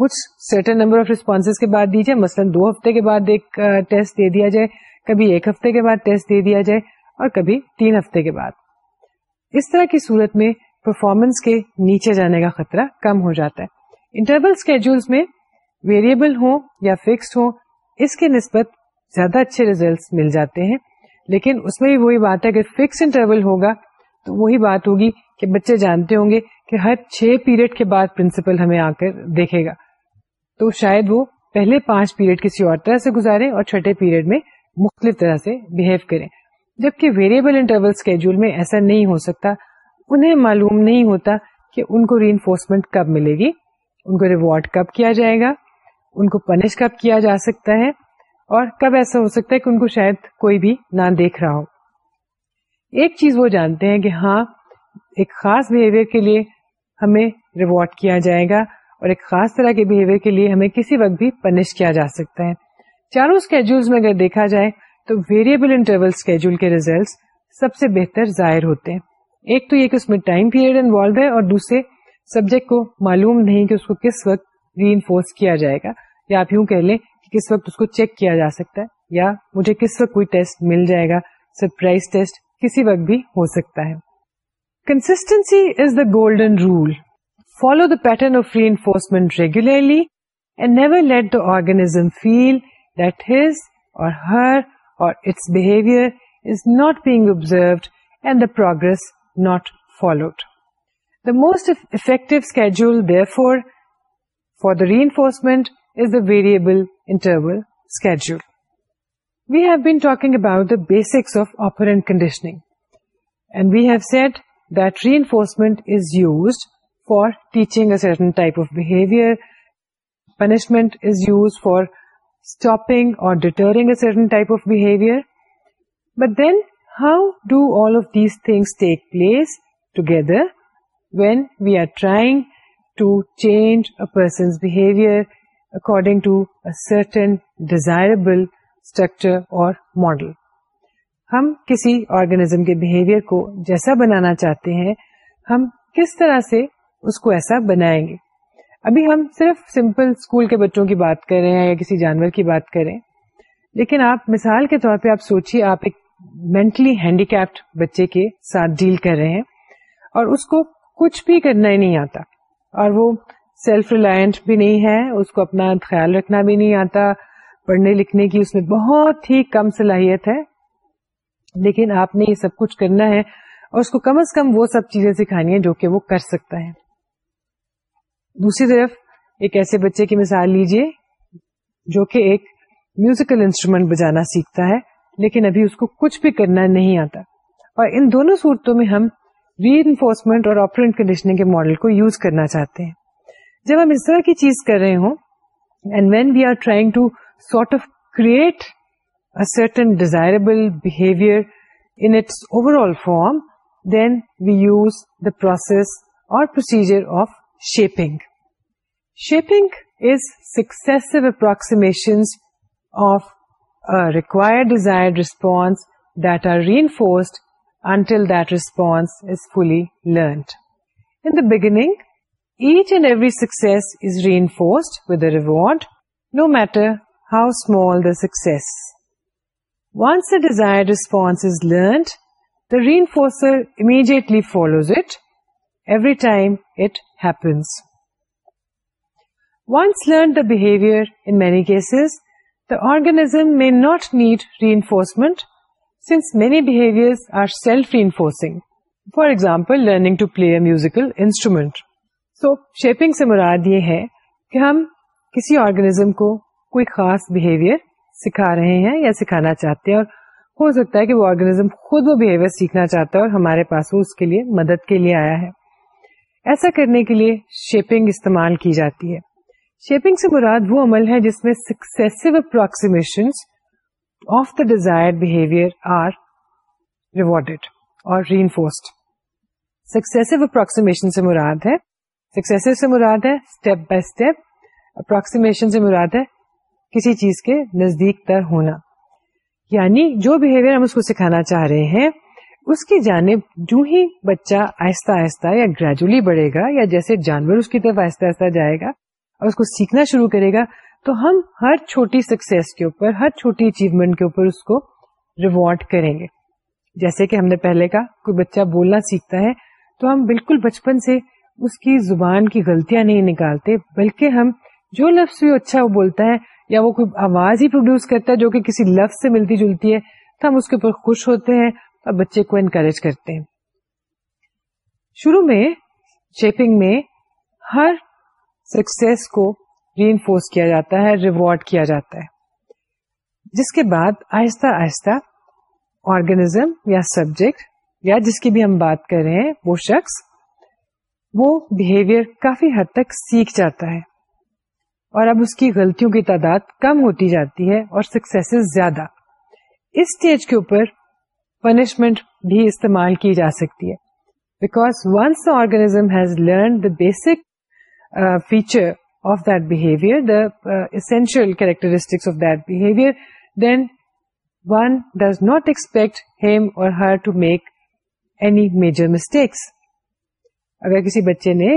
کچھ سرٹن نمبر آف ریسپونس کے بعد دی جائے مثلاً دو ہفتے کے بعد ایک ٹیسٹ دے دیا جائے کبھی ایک ہفتے کے بعد ٹیسٹ دے دیا جائے اور کبھی تین ہفتے کے بعد اس طرح کی صورت میں پرفارمنس کے نیچے جانے کا خطرہ کم ہو جاتا ہے انٹربل میں ویریبل ہوں یا فکس ہوں اس کے نسبت زیادہ اچھے ریزلٹس مل جاتے ہیں لیکن اس میں بھی وہی بات ہے اگر فکس انٹرول ہوگا تو وہی بات ہوگی کہ بچے جانتے ہوں گے کہ ہر چھ پیریڈ کے بعد پرنسپل ہمیں آ کر دیکھے گا تو شاید وہ پہلے پانچ پیریڈ کسی اور طرح سے گزارے اور چھٹے پیریڈ میں مختلف طرح سے بہیو کریں جبکہ ویریبل انٹرول اسکیڈول میں ایسا نہیں ہو سکتا انہیں معلوم نہیں ہوتا کہ ان کو ری انفورسمنٹ کب ملے گی ان کو ریوارڈ کب کیا جائے گا ان کو پنش کب کیا جا سکتا ہے اور کب ایسا ہو سکتا ہے کہ ان کو شاید کوئی بھی نہ دیکھ رہا ہو ایک چیز وہ جانتے ہیں کہ ہاں ایک خاص بہیویئر کے لیے ہمیں ریوارڈ کیا جائے گا اور ایک خاص طرح کے بہیویئر کے لیے ہمیں کسی وقت بھی پنش کیا جا سکتا ہے چاروں اسکیڈ میں اگر دیکھا جائے تو ویریبل انٹرول کے ریزلٹ سب سے بہتر ظاہر ہوتے ہیں ایک تو یہ کہ اس میں ٹائم پیریڈ انوالو ہے اور دوسرے سبجیکٹ کو معلوم نہیں کہ اس کو کس وقت ری انفورس کیا جائے گا یا آپ یوں کہہ لیں کہ کس وقت اس کو چیک کیا جا سکتا ہے یا مجھے کس وقت کوئی ٹیسٹ مل جائے گا سرپرائز ٹیسٹ کسی وقت بھی ہو سکتا ہے consistency is the golden rule follow the pattern of reinforcement regularly and never let the organism feel that his or her or its behaviour is not being and the progress not followed. The most effective schedule, therefore, for the reinforcement is the variable interval schedule. We have been talking about the basics of operant conditioning, and we have said that reinforcement is used for teaching a certain type of behavior, punishment is used for stopping or deterring a certain type of behavior. But then how do all of these things take place together when we are trying to change a person's behavior according to a certain desirable structure or model ہم کسی organism کے behaviour کو جیسا بنانا چاہتے ہیں ہم کس طرح سے اس کو ایسا بنائیں گے ابھی ہم صرف سمپل اسکول کے بچوں کی بات کر رہے ہیں یا کسی جانور کی بات کریں لیکن آپ مثال کے طور پہ آپ سوچیے آپ ایک مینٹلی ہینڈیکیپڈ بچے کے ساتھ ڈیل کر رہے ہیں اور اس کو کچھ بھی کرنا ہی نہیں آتا اور وہ سیلف ریلائنٹ بھی نہیں ہے اس کو اپنا خیال رکھنا بھی نہیں آتا پڑھنے لکھنے کی اس میں بہت ہی کم صلاحیت ہے لیکن آپ نے یہ سب کچھ کرنا ہے اور اس کو کم از کم وہ سب چیزیں سکھانی ہے جو کہ وہ کر سکتا ہے دوسری طرف ایک ایسے بچے کی مثال لیجیے جو کہ ایک میوزیکل انسٹرومنٹ بجانا سیکھتا ہے لیکن ابھی اس کو کچھ بھی کرنا نہیں آتا اور ان دونوں صورتوں میں ہم ری انفورسمنٹ اور آپرینٹ کنڈیشننگ کے ماڈل کو یوز کرنا چاہتے ہیں جب ہم اس طرح کی چیز کر رہے ہوں and when we are trying to sort of create certain desirable behaviour in its overall form then we use the process or procedure of shaping shaping is successive approximation of require desired response that are reinforced until that response is fully learned. In the beginning, each and every success is reinforced with a reward, no matter how small the success. Once the desired response is learned, the reinforcer immediately follows it every time it happens. Once learned the behavior, in many cases, organism may not need reinforcement since many behaviours for example learning to play musical instrument so shaping سے مراد یہ ہے کہ ہم کسی organism کو کوئی خاص بہیویئر سکھا رہے ہیں یا سکھانا چاہتے ہیں اور ہو سکتا ہے کہ وہ آرگنیزم خود وہ بہیویئر سیکھنا چاہتا ہے اور ہمارے پاس وہ اس کے لیے مدد کے لیے آیا ہے ایسا کرنے کے لیے شیپنگ استعمال کی جاتی ہے شیپنگ سے مراد وہ عمل ہے جس میں successive approximation of the desire behaviour are rewarded اور reinforced successive successive approximation سے مراد ہے سے مراد ہے اسٹیپ بائی اسٹیپ اپروکسیمیشن سے مراد ہے کسی چیز کے نزدیک تر ہونا یعنی جو بہیویئر ہم اس کو سکھانا چاہ رہے ہیں اس کی جانب جو ہی بچہ آہستہ آہستہ یا گریجولی بڑھے گا یا جیسے جانور اس کی طرف آہستہ آہستہ جائے گا اور اس کو سیکھنا شروع کرے گا تو ہم ہر چھوٹی سکسیس کے اوپر ہر چھوٹی اچیومنٹ کے اوپر اس کو ریوارڈ کریں گے جیسے کہ ہم نے پہلے کا کوئی بچہ بولنا سیکھتا ہے تو ہم بالکل بچپن سے اس کی زبان کی غلطیاں نہیں نکالتے بلکہ ہم جو لفظ بھی اچھا وہ بولتا ہے یا وہ کوئی آواز ہی پروڈیوس کرتا ہے جو کہ کسی لفظ سے ملتی جلتی ہے تو ہم اس کے اوپر خوش ہوتے ہیں اور بچے کو انکریج کرتے ہیں شروع میں شیپنگ میں ہر سکسیس کو ری انفورس کیا جاتا ہے ریوارڈ کیا جاتا ہے جس کے بعد آہستہ آہستہ آرگنیزم یا سبجیکٹ یا جس کی بھی ہم بات کر رہے ہیں وہ شخص وہ بہیویئر کافی حد تک سیکھ جاتا ہے اور اب اس کی غلطیوں کی تعداد کم ہوتی جاتی ہے اور سکسیس زیادہ اس اسٹیج کے اوپر پنشمنٹ بھی استعمال کی جا سکتی ہے because once organism has learn the basic feature of behaviour the essential characteristics behaviour then one does not expect him or her to make any major mistakes اگر کسی بچے نے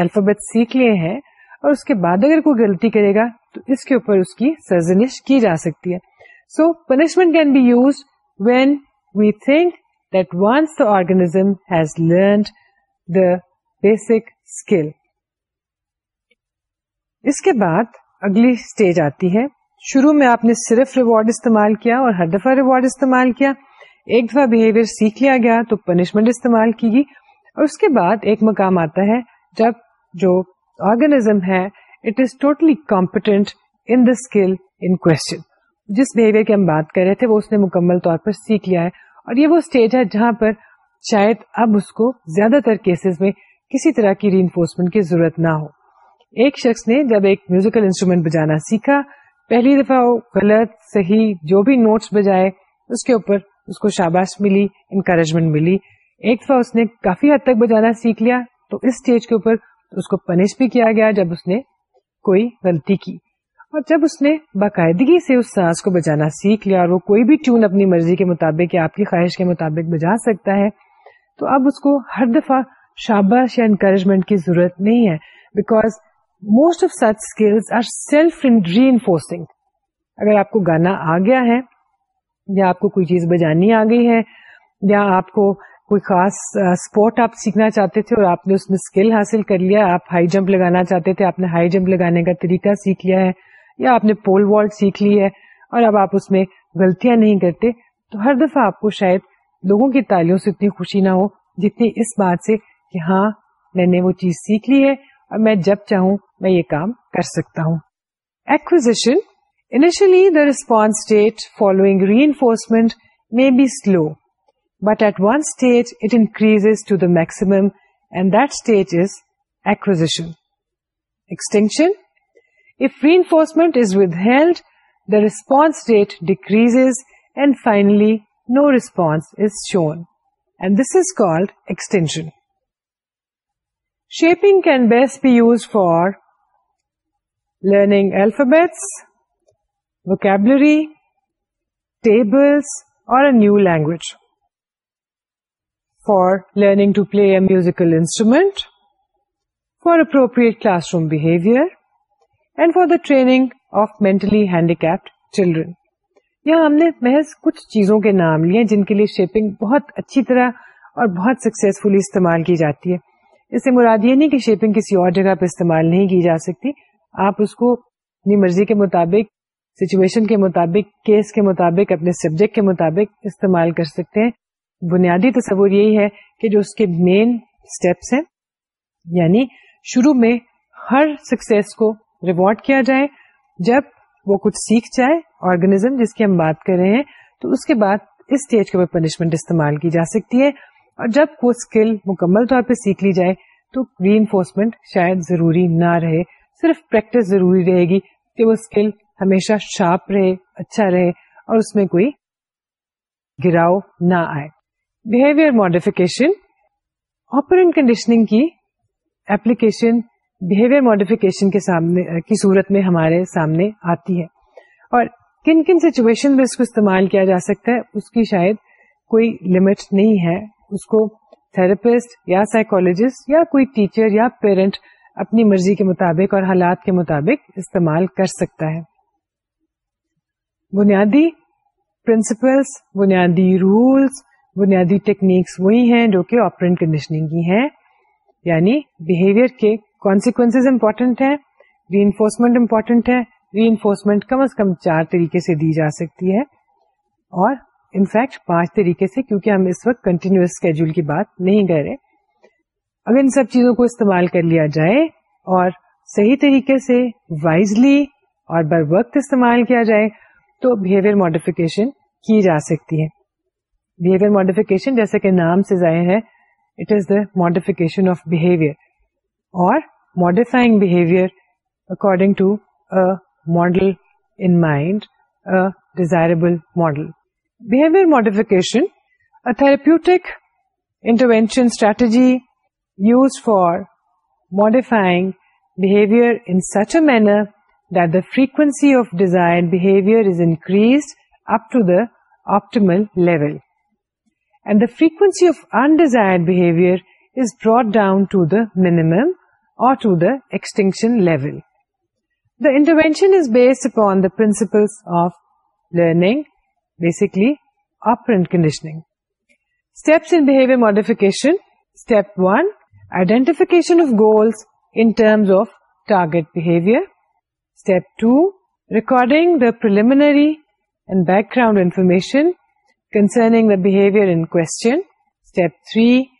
الفابت سیکھ لیے ہیں اور اس کے بعد اگر کوئی غلطی کرے گا تو اس کے اوپر اس کی سرزنش کی جا سکتی ہے so punishment can be use when we think that once the organism has learned the basic skill اس کے بعد اگلی اسٹیج آتی ہے شروع میں آپ نے صرف ریوارڈ استعمال کیا اور ہر دفعہ ریوارڈ استعمال کیا ایک دفعہ بہیویئر سیکھ لیا گیا تو پنشمنٹ استعمال کی گی اور اس کے بعد ایک مقام آتا ہے جب جو آرگنیزم ہے it is totally competent in the skill ان کو جس بہیویئر کی ہم بات کر رہے تھے وہ اس نے مکمل طور پر سیکھ لیا ہے اور یہ وہ اسٹیج ہے جہاں پر شاید اب اس کو زیادہ تر کیسز میں کسی طرح کی ری انفورسمنٹ کی ضرورت نہ ہو ایک شخص نے جب ایک میوزیکل انسٹرومینٹ بجانا سیکھا پہلی دفعہ وہ غلط صحیح جو بھی نوٹس بجائے اس کے اوپر اس کو شاباش ملی انکریجمنٹ ملی ایک دفعہ اس نے کافی حد تک بجانا سیکھ لیا تو اس اسٹیج کے اوپر اس کو پنش بھی کیا گیا جب اس نے کوئی غلطی کی اور جب اس نے باقاعدگی سے اس ساز کو بجانا سیکھ لیا اور وہ کوئی بھی ٹیون اپنی مرضی کے مطابق یا آپ کی خواہش کے مطابق بجا سکتا ہے تو اب اس کو ہر دفعہ شاباش یا انکریجمنٹ کی ضرورت نہیں ہے because most of such skills are self reinforcing اگر آپ کو گانا آ گیا ہے یا آپ کو کوئی چیز بجانی آ گئی ہے یا آپ کو کوئی خاص اسپورٹ آپ سیکھنا چاہتے تھے اور آپ نے اس میں اسکل حاصل کر لیا آپ ہائی جمپ لگانا چاہتے تھے آپ نے ہائی جمپ لگانے کا طریقہ سیکھ لیا ہے یا آپ نے پول والٹ سیکھ لی ہے اور اب آپ اس میں غلطیاں نہیں کرتے تو ہر دفعہ آپ کو شاید لوگوں کی تالیوں سے اتنی خوشی نہ ہو جتنی اس بات سے کہ ہاں میں نے وہ چیز سیکھ لی ہے اور میں جب چاہوں میں یہ کام کر سکتا ہوں acquisition initially the response that following reinforcement may be slow but at one stage it increase to the maximum and this action extinction if re If is withheld the response that decrease and finally no response is shown and this is called extinction shaping can best be use for learning alphabets, vocabulary tables or new language for learning to play a a instrument for appropriate classroom behaviour and for the training of mentally handicapped children یہ ہم نے محض کچھ چیزوں کے نام لیے جن کے لیے شیپنگ بہت اچھی طرح اور بہت سکسیزفلی استعمال کی جاتی ہے اس سے مراد یہ نہیں کہ شیپنگ کسی اور جگہ پہ استعمال نہیں کی جا سکتی آپ اس کو اپنی مرضی کے مطابق سچویشن کے مطابق کیس کے مطابق اپنے سبجیکٹ کے مطابق استعمال کر سکتے ہیں بنیادی تصور یہی ہے کہ جو اس کے مین اسٹیپس ہیں یعنی شروع میں ہر سکسیس کو ریوارڈ کیا جائے جب وہ کچھ سیکھ جائے آرگنیزم جس کی ہم بات کر رہے ہیں تو اس کے بعد اس اسٹیج کے اوپر پنشمنٹ استعمال کی جا سکتی ہے اور جب وہ اسکل مکمل طور پہ سیکھ لی جائے تو ری انفورسمنٹ شاید ضروری نہ رہے صرف پریکٹس ضروری رہے گی کہ وہ اسکل ہمیشہ شارپ رہے اچھا رہے اور اس میں کوئی گراؤ نہ آئے بہیویئر ماڈیفکیشن کنڈیشننگ کی ایپلیکیشن بہیویئر ماڈیفکیشن کے سامنے کی صورت میں ہمارے سامنے آتی ہے اور کن کن سچویشن میں اس کو استعمال کیا جا سکتا ہے اس کی شاید کوئی لمٹ نہیں ہے اس کو تھراپسٹ یا سائیکولوجسٹ یا کوئی ٹیچر یا پیرنٹ اپنی مرضی کے مطابق اور حالات کے مطابق استعمال کر سکتا ہے بنیادی پرنسپلس بنیادی رولس بنیادی ٹیکنیکس وہی ہیں جو کہ آپرینٹ کنڈیشننگ کی ہیں یعنی بہیویئر کے کانسیکوینس امپورٹنٹ ہیں ری انفورسمنٹ امپورٹنٹ ہے ری انفورسمنٹ کم از کم چار طریقے سے دی جا سکتی ہے اور انفیکٹ پانچ طریقے سے کیونکہ ہم اس وقت کنٹینیوس اسکیڈول کی بات نہیں کر رہے اگر ان سب چیزوں کو استعمال کر لیا جائے اور صحیح طریقے سے وائزلی اور بر وقت استعمال کیا جائے تو بہیویئر ماڈیفکیشن کی جا سکتی ہے بہیویئر ماڈیفکیشن جیسے کہ نام سے ظاہر ہے it is the modification of behaviour اور modifying behaviour according to model in mind desirable model behaviour modification a intervention strategy used for modifying behavior in such a manner that the frequency of desired behavior is increased up to the optimal level, and the frequency of undesired behavior is brought down to the minimum or to the extinction level. The intervention is based upon the principles of learning, basically operant conditioning. Steps in behavior modification. Step 1, Identification of goals in terms of target behavior. Step 2, recording the preliminary and background information concerning the behavior in question. Step 3,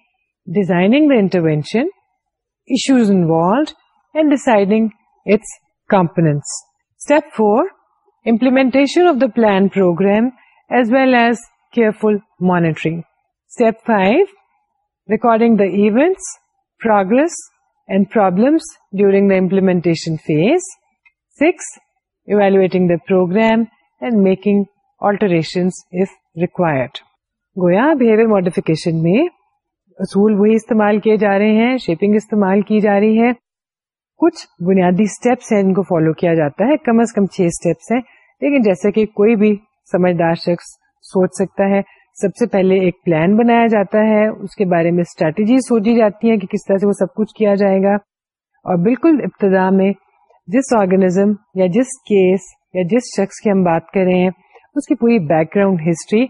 designing the intervention, issues involved, and deciding its components. Step 4, implementation of the plan program as well as careful monitoring. Step 5, recording the events, progress and problems during the implementation phase. 6. Evaluating the program and making alterations if required. گویا behaviour modification میں اصول وہی استعمال کیے جا رہے ہیں shipping استعمال کی جا رہی ہے کچھ بنیادی اسٹیپس ہیں ان کو فالو کیا جاتا ہے کم از کم چھ اسٹیپس ہیں لیکن جیسے کہ کوئی بھی سمجھدار شخص سوچ سکتا ہے سب سے پہلے ایک پلان بنایا جاتا ہے اس کے بارے میں اسٹریٹجی سوچی جاتی ہیں کہ کس طرح سے وہ سب کچھ کیا جائے گا اور بالکل ابتدا میں جس آرگنیزم یا جس کیس یا جس شخص کی ہم بات کر رہے ہیں اس کی پوری بیک گراؤنڈ ہسٹری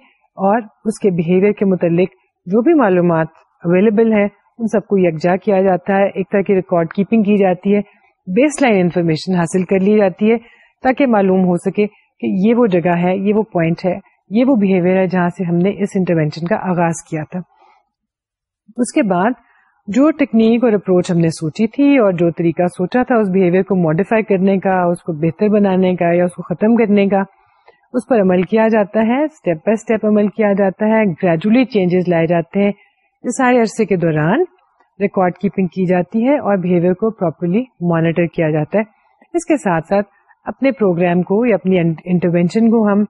اور اس کے بیہیویئر کے متعلق جو بھی معلومات اویلیبل ہیں ان سب کو یکجا کیا جاتا ہے ایک طرح کی ریکارڈ کیپنگ کی جاتی ہے بیس لائن انفارمیشن حاصل کر لی جاتی ہے تاکہ معلوم ہو سکے کہ یہ وہ جگہ ہے یہ وہ پوائنٹ ہے یہ وہ بہیویئر ہے جہاں سے ہم نے اس انٹروینشن کا آغاز کیا تھا اس کے بعد جو ٹیکنیک اور اپروچ ہم نے سوچی تھی اور جو طریقہ سوچا تھا اس کو ماڈیفائی کرنے کا یا اس کو ختم کرنے کا اس پر عمل کیا جاتا ہے اسٹیپ بائی اسٹیپ عمل کیا جاتا ہے گریجولی چینجز لائے جاتے ہیں اس سارے عرصے کے دوران ریکارڈ کیپنگ کی جاتی ہے اور بہیویئر کو پراپرلی مانیٹر کیا جاتا ہے اس کے ساتھ ساتھ اپنے پروگرام کو یا اپنی انٹروینشن کو ہم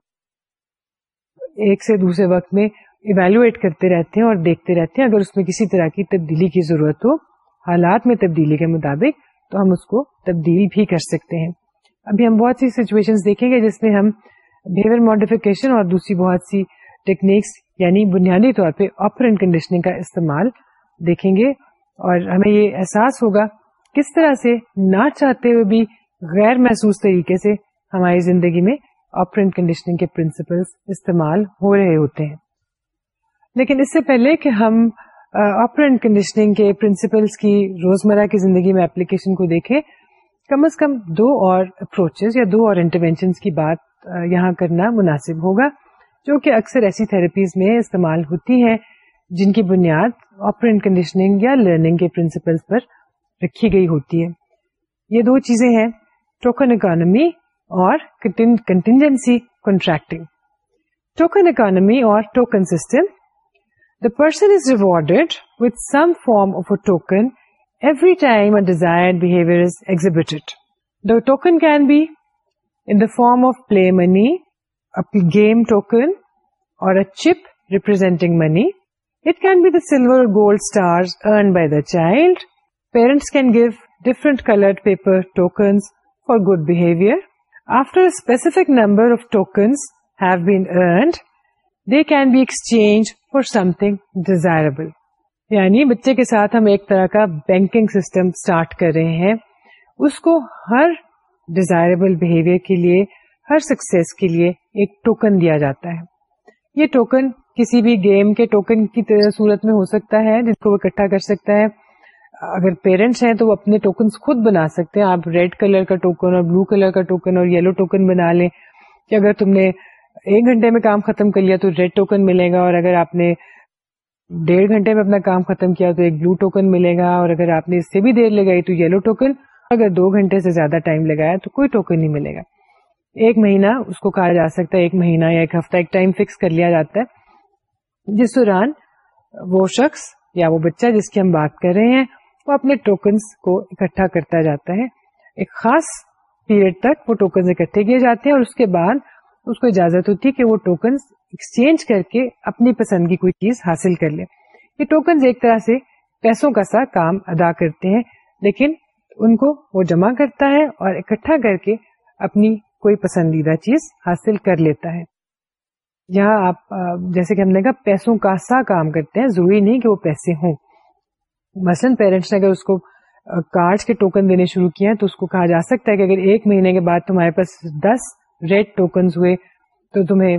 ایک سے دوسرے وقت میں ایویلویٹ کرتے رہتے ہیں اور دیکھتے رہتے ہیں اگر اس میں کسی طرح کی تبدیلی کی ضرورت ہو حالات میں تبدیلی کے مطابق تو ہم اس کو تبدیل بھی کر سکتے ہیں ابھی ہم بہت سی سچویشن دیکھیں گے جس میں ہم بہیویئر ماڈیفکیشن اور دوسری بہت سی ٹیکنیکس یعنی بنیادی طور پہ آپر کنڈیشننگ کا استعمال دیکھیں گے اور ہمیں یہ احساس ہوگا کس طرح سے نہ چاہتے ہوئے بھی غیر محسوس طریقے سے ہماری زندگی میں آپرینٹ کنڈیشننگ کے پرنسپلس استعمال ہو رہے ہوتے ہیں لیکن اس سے پہلے کہ ہم uh, کنڈیشننگ کے پرنسپلس کی روزمرہ کی زندگی میں اپلیکیشن کو دیکھیں کم از کم دو اور اپروچز یا دو اور انٹروینشن کی بات یہاں کرنا مناسب ہوگا جو کہ اکثر ایسی تھراپیز میں استعمال ہوتی ہیں جن کی بنیاد آپرینٹ کنڈیشننگ یا لرننگ کے پرنسپلس پر رکھی گئی ہوتی ہے یہ دو چیزیں ہیں token economy or contingency contracting. Token economy or token system. The person is rewarded with some form of a token every time a desired behavior is exhibited. The token can be in the form of play money, a game token, or a chip representing money. It can be the silver or gold stars earned by the child. Parents can give different colored paper tokens for good behavior. Specific number of tokens they can be exchange for something desirable یعنی بچے کے ساتھ ہم ایک طرح کا banking system start کر رہے ہیں اس کو ہر ڈیزائربل بہیویئر کے لیے ہر سکسیس کے لیے ایک ٹوکن دیا جاتا ہے یہ ٹوکن کسی بھی گیم کے ٹوکن کی صورت میں ہو سکتا ہے جس کو وہ اکٹھا کر سکتا ہے اگر پیرنٹس ہیں تو وہ اپنے ٹوکنس خود بنا سکتے ہیں آپ ریڈ کلر کا ٹوکن اور بلو کلر کا ٹوکن اور یلو ٹوکن بنا لیں کہ اگر تم نے ایک گھنٹے میں کام ختم کر لیا تو ریڈ ٹوکن ملے گا اور اگر آپ نے ڈیڑھ گھنٹے میں اپنا کام ختم کیا تو ایک بلو ٹوکن ملے گا اور اگر آپ نے اس سے بھی دیر لگائی تو یلو ٹوکن اگر دو گھنٹے سے زیادہ ٹائم لگایا تو کوئی ٹوکن نہیں ملے گا ایک مہینہ اس کو کہا جا سکتا ہے ایک مہینہ یا ایک ہفتہ ایک ٹائم فکس کر لیا جاتا ہے جس دوران وہ شخص یا وہ بچہ جس کی ہم بات کر رہے ہیں وہ اپنے ٹوکنس کو اکٹھا کرتا جاتا ہے ایک خاص پیریڈ تک وہ ٹوکنس اکٹھے کیے جاتے ہیں اور اس کے بعد اس کو اجازت ہوتی ہے کہ وہ ٹوکنس ایکسچینج کر کے اپنی پسند کی کوئی چیز حاصل کر لے یہ ٹوکنس ایک طرح سے پیسوں کا سا کام ادا کرتے ہیں لیکن ان کو وہ جمع کرتا ہے اور اکٹھا کر کے اپنی کوئی پسندیدہ چیز حاصل کر لیتا ہے یہاں آپ جیسے کہ ہم نے کہا پیسوں کا سا کام کرتے ہیں ضروری نہیں کہ وہ پیسے ہوں مثلاً پیرنٹس نے اگر اس کو کارڈ کے ٹوکن دینے شروع کیا تو اس کو کہا جا سکتا ہے کہ اگر ایک مہینے کے بعد تمہارے پاس دس ریڈ ٹوکنز ہوئے تو تمہیں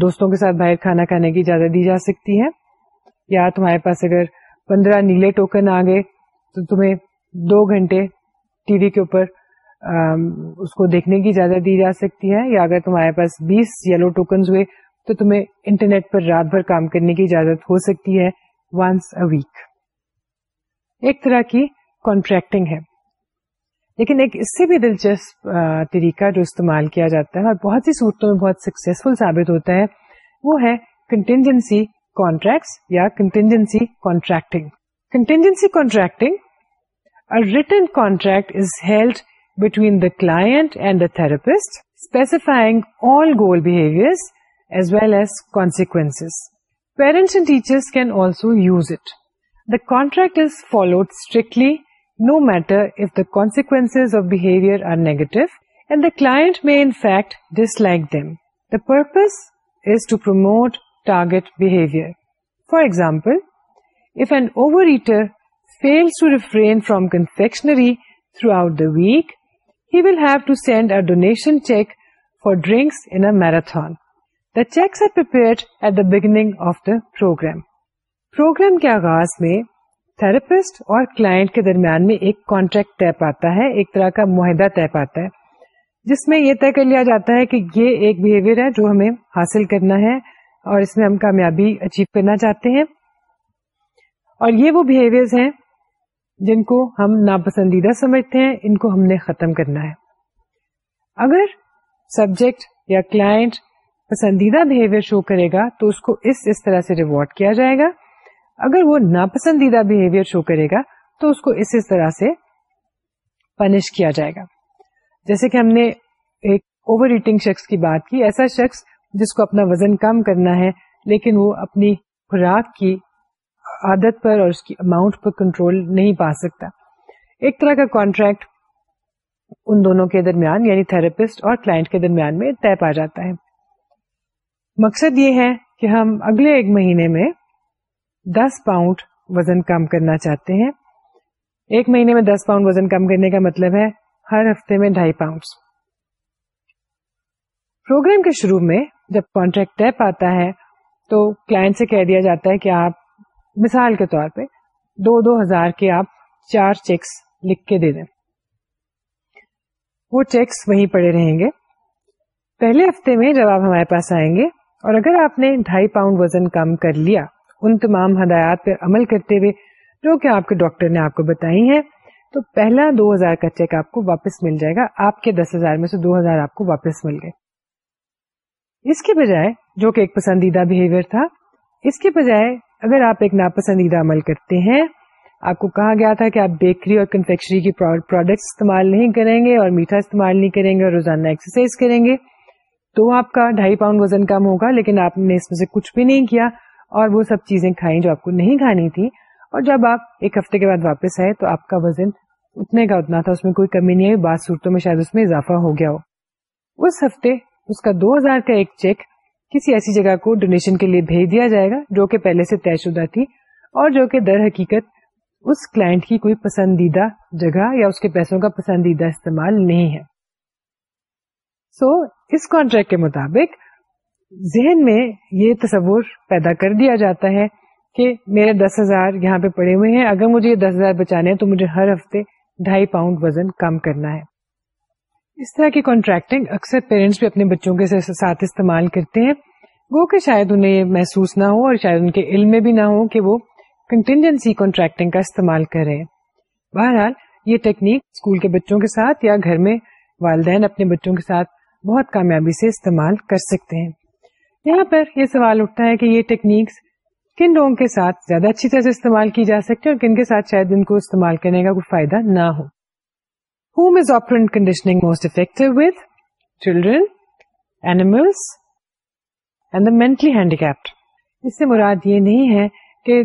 دوستوں کے ساتھ باہر کھانا کھانے کی اجازت دی جا سکتی ہے یا تمہارے پاس اگر پندرہ نیلے ٹوکن آ گئے تو تمہیں دو گھنٹے ٹی وی کے اوپر اس کو دیکھنے کی اجازت دی جا سکتی ہے یا اگر تمہارے پاس بیس یلو ٹوکنز ہوئے تو تمہیں انٹرنیٹ پر رات بھر کام کرنے کی اجازت ہو سکتی ہے وانس اے ویک ایک طرح کی کانٹریکٹنگ ہے لیکن ایک اس سے بھی دلچسپ طریقہ جو استعمال کیا جاتا ہے اور بہت سی صورتوں میں بہت سکسیزفل ثابت ہوتا ہے وہ ہے کنٹینجنسی کانٹریکٹس یا contingency contracting contingency contracting written contract is held between the and the therapist specifying all goal behaviour as well as consequence parents and teachers can also use it The contract is followed strictly, no matter if the consequences of behavior are negative, and the client may in fact dislike them. The purpose is to promote target behavior. For example, if an overeater fails to refrain from confectionery throughout the week, he will have to send a donation check for drinks in a marathon. The checks are prepared at the beginning of the program. Programme کے آغاز میں therapist اور client کے درمیان میں ایک contract طے پاتا ہے ایک طرح کا معاہدہ طے پاتا ہے جس میں یہ طے کر لیا جاتا ہے کہ یہ ایک بہیویئر ہے جو ہمیں حاصل کرنا ہے اور اس میں ہم کامیابی اچیو کرنا چاہتے ہیں اور یہ وہ بہیویئر ہیں جن کو ہم ناپسندیدہ سمجھتے ہیں ان کو ہم نے ختم کرنا ہے اگر سبجیکٹ یا کلائنٹ پسندیدہ بہیویئر شو کرے گا تو اس کو اس اس طرح سے ریوارڈ کیا جائے گا اگر وہ ناپسندیدہ بہیویئر شو کرے گا تو اس کو اس اس طرح سے پنش کیا جائے گا جیسے کہ ہم نے ایک اوور ایٹنگ شخص کی بات کی ایسا شخص جس کو اپنا وزن کم کرنا ہے لیکن وہ اپنی خوراک کی عادت پر اور اس کی اماؤنٹ پر کنٹرول نہیں پا سکتا ایک طرح کا کانٹریکٹ ان دونوں کے درمیان یعنی تھراپسٹ اور کلائنٹ کے درمیان میں طے پا جاتا ہے مقصد یہ ہے کہ ہم اگلے ایک مہینے میں دس پاؤنڈ وزن کم کرنا چاہتے ہیں ایک مہینے میں دس پاؤنڈ وزن کم کرنے کا مطلب ہے ہر ہفتے میں ڈھائی پاؤنڈ پروگرام کے شروع میں جب کانٹریکٹ ٹیپ آتا ہے تو کلائنٹ سے کہہ دیا جاتا ہے کہ آپ مثال کے طور پہ دو دو ہزار کے آپ چار چیکس لکھ کے دے دیں وہ چیکس وہیں پڑے رہیں گے پہلے ہفتے میں جب آپ ہمارے پاس آئیں گے اور اگر آپ نے ڈھائی پاؤنڈ وزن کم کر لیا ان تمام ہدایات پر عمل کرتے ہوئے جو کہ آپ کے ڈاکٹر نے آپ کو بتائی ہیں تو پہلا دو ہزار کا چیک آپ کو واپس مل جائے گا آپ کے دس ہزار میں سے دو ہزار آپ کو واپس مل گئے اس کے بجائے جو کہ ایک پسندیدہ بہیویئر تھا اس کے بجائے اگر آپ ایک ناپسندیدہ عمل کرتے ہیں آپ کو کہا گیا تھا کہ آپ بیکری اور کنفیکشری کی پروڈکٹس استعمال نہیں کریں گے اور میٹھا استعمال نہیں کریں گے اور روزانہ ایکسرسائز کریں گے تو آپ کا ڈھائی پاؤنڈ وزن کم ہوگا لیکن آپ نے اس میں سے کچھ بھی نہیں کیا اور وہ سب چیزیں کھائیں جو آپ کو نہیں کھانی تھی اور جب آپ ایک ہفتے کے بعد واپس آئے تو آپ کا وزن اتنے کا اتنا تھا اس اس میں میں میں کوئی کمی نہیں بعض صورتوں شاید اضافہ ہو گیا ہو اس اس ہفتے کا دو ہزار کا ایک چیک کسی ایسی جگہ کو ڈونیشن کے لیے بھیج دیا جائے گا جو کہ پہلے سے طے شدہ تھی اور جو کہ در حقیقت اس کلائنٹ کی کوئی پسندیدہ جگہ یا اس کے پیسوں کا پسندیدہ استعمال نہیں ہے سو so, اس کانٹریکٹ کے مطابق ذہن میں یہ تصور پیدا کر دیا جاتا ہے کہ میرے دس ہزار یہاں پہ پڑے ہوئے ہیں اگر مجھے یہ دس ہزار بچانے ہیں تو مجھے ہر ہفتے ڈھائی پاؤنڈ وزن کم کرنا ہے اس طرح کی کانٹریکٹنگ اکثر پیرنٹس بھی اپنے بچوں کے ساتھ استعمال کرتے ہیں وہ شاید انہیں یہ محسوس نہ ہو اور شاید ان کے علم میں بھی نہ ہو کہ وہ کنٹینجنسی کانٹریکٹنگ کا استعمال کر رہے ہیں بہرحال یہ ٹیکنیک اسکول کے بچوں کے ساتھ یا گھر میں والدین اپنے بچوں کے ساتھ بہت کامیابی سے استعمال کر سکتے ہیں یہاں پر یہ سوال اٹھتا ہے کہ یہ ٹیکنیکس کن لوگوں کے ساتھ زیادہ اچھی طرح سے استعمال کی جا سکتی ہے اور کن کے ساتھ شاید ان کو استعمال کرنے کا کوئی فائدہ نہ ہو دا مینٹلی ہینڈیکیپڈ اس سے مراد یہ نہیں ہے کہ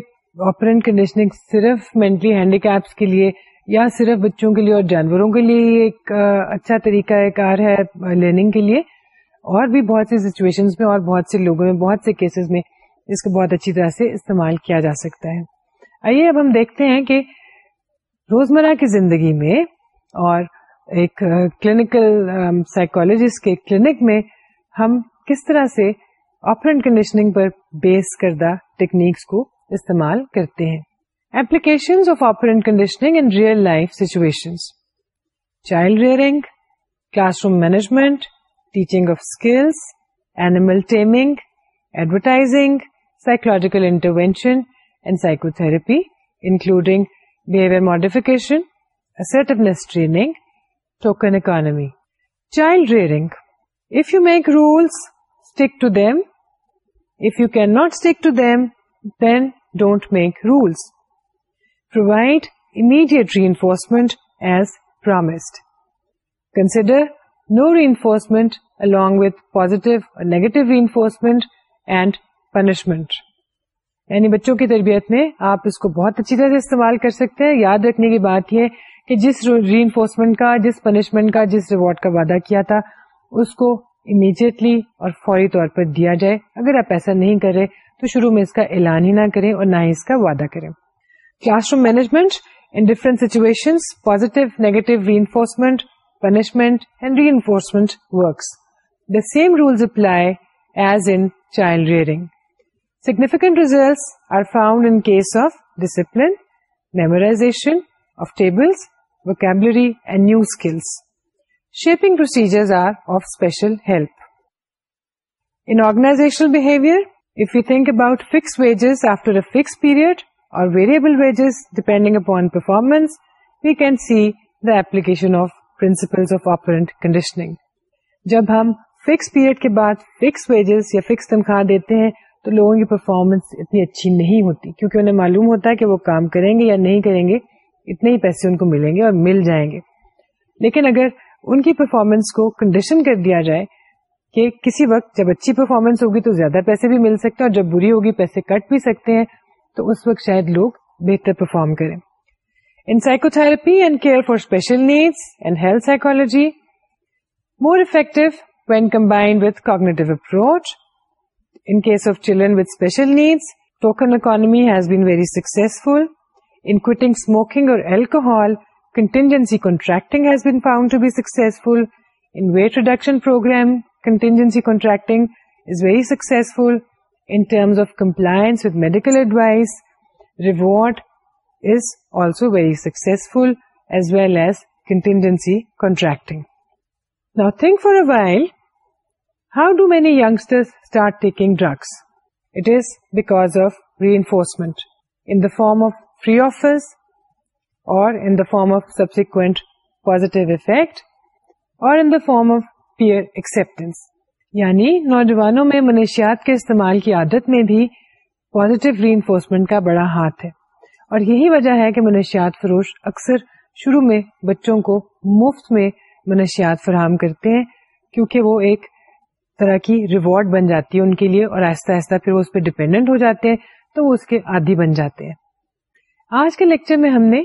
آپ کنڈیشنگ صرف مینٹلی ہینڈیکیپس کے لیے یا صرف بچوں کے لیے اور جانوروں کے لیے ایک اچھا طریقہ کار ہے لرننگ کے لیے اور بھی بہت سی سچویشن میں اور بہت سے لوگوں میں بہت سے کیسز میں اس کو بہت اچھی طرح سے استعمال کیا جا سکتا ہے آئیے اب ہم دیکھتے ہیں کہ روزمرہ کی زندگی میں اور ایک کلینکل سائیکولوجسٹ um, کے کلینک میں ہم کس طرح سے آپرنٹ کنڈیشننگ پر بیس کردہ ٹیکنیکس کو استعمال کرتے ہیں application of operant conditioning in real life situation child rearing classroom management teaching of skills, animal taming, advertising, psychological intervention, and psychotherapy, including behavior modification, assertiveness training, token economy. Child rearing. If you make rules, stick to them. If you cannot stick to them, then don't make rules. Provide immediate reinforcement as promised. Consider no reinforcement with positive or negative reinforcement and punishment. یعنی بچوں کی تربیت میں آپ اس کو بہت اچھی طرح سے استعمال کر سکتے ہیں یاد رکھنے کی بات یہ کہ جس ری انفورسمنٹ کا جس پنشمنٹ کا جس ریوارڈ کا وعدہ کیا تھا اس کو امیڈیٹلی اور فوری طور پر دیا جائے اگر آپ ایسا نہیں کریں تو شروع میں اس کا اعلان ہی نہ کریں اور نہ ہی اس کا وعدہ کریں classroom management in different situation positive negative reinforcement punishment and reinforcement works. The same rules apply as in child rearing. Significant results are found in case of discipline, memorization of tables, vocabulary and new skills. Shaping procedures are of special help. In organizational behavior, if we think about fixed wages after a fixed period or variable wages depending upon performance, we can see the application of principles of operant conditioning جب ہم fix period کے بعد fix wages یا fix تنخواہ دیتے ہیں تو لوگوں کی پرفارمنس اتنی اچھی نہیں ہوتی کیونکہ انہیں معلوم ہوتا ہے کہ وہ کام کریں گے یا نہیں کریں گے اتنے ہی پیسے ان کو ملیں گے اور مل جائیں گے لیکن اگر ان کی پرفارمنس کو کنڈیشن کر دیا جائے کہ کسی وقت جب اچھی پرفارمنس ہوگی تو زیادہ پیسے بھی مل سکتے ہیں اور جب بری ہوگی پیسے کٹ بھی سکتے ہیں تو اس وقت شاید لوگ بہتر پرفارم کریں In psychotherapy and care for special needs and health psychology, more effective when combined with cognitive approach. In case of children with special needs, token economy has been very successful. In quitting smoking or alcohol, contingency contracting has been found to be successful. In weight reduction program, contingency contracting is very successful in terms of compliance with medical advice, reward is also very successful as well as contingency contracting. Now think for a while, how do many youngsters start taking drugs? It is because of reinforcement in the form of free offers or in the form of subsequent positive effect or in the form of peer acceptance. یعنی نوجوانوں میں منشیات کے استعمال کی عادت میں بھی پازیٹو ری انفورسمنٹ کا بڑا ہاتھ ہے اور یہی وجہ ہے کہ منشیات فروش اکثر شروع میں بچوں کو مفت میں منشیات فراہم کرتے ہیں کیونکہ وہ ایک طرح کی ریوارڈ بن جاتی ہے ان کے لیے اور آہستہ آہستہ پھر وہ اس پہ ڈپینڈنٹ ہو جاتے ہیں تو وہ اس کے عادی بن جاتے ہیں آج کے لیکچر میں ہم نے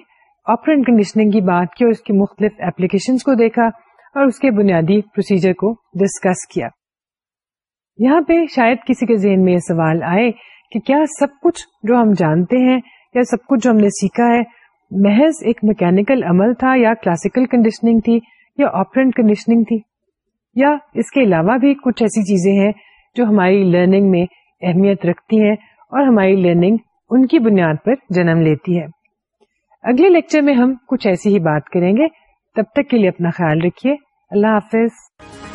آپرینٹ کنڈیشننگ کی بات کی اور اس کی مختلف اپلیکیشن کو دیکھا اور اس کے بنیادی پروسیجر کو ڈسکس کیا یہاں پہ شاید کسی کے ذہن میں یہ سوال آئے کہ کیا سب کچھ جو ہم جانتے ہیں یا سب کچھ جو ہم نے سیکھا ہے محض ایک میکینکل عمل تھا یا کلاسیکل کنڈیشننگ تھی یا آپرینٹ کنڈیشننگ تھی یا اس کے علاوہ بھی کچھ ایسی چیزیں ہیں جو ہماری لرننگ میں اہمیت رکھتی ہیں اور ہماری لرننگ ان کی بنیاد پر جنم لیتی ہے اگلے لیکچر میں ہم کچھ ایسی ہی بات کریں گے تب تک کے لیے اپنا خیال رکھیے اللہ حافظ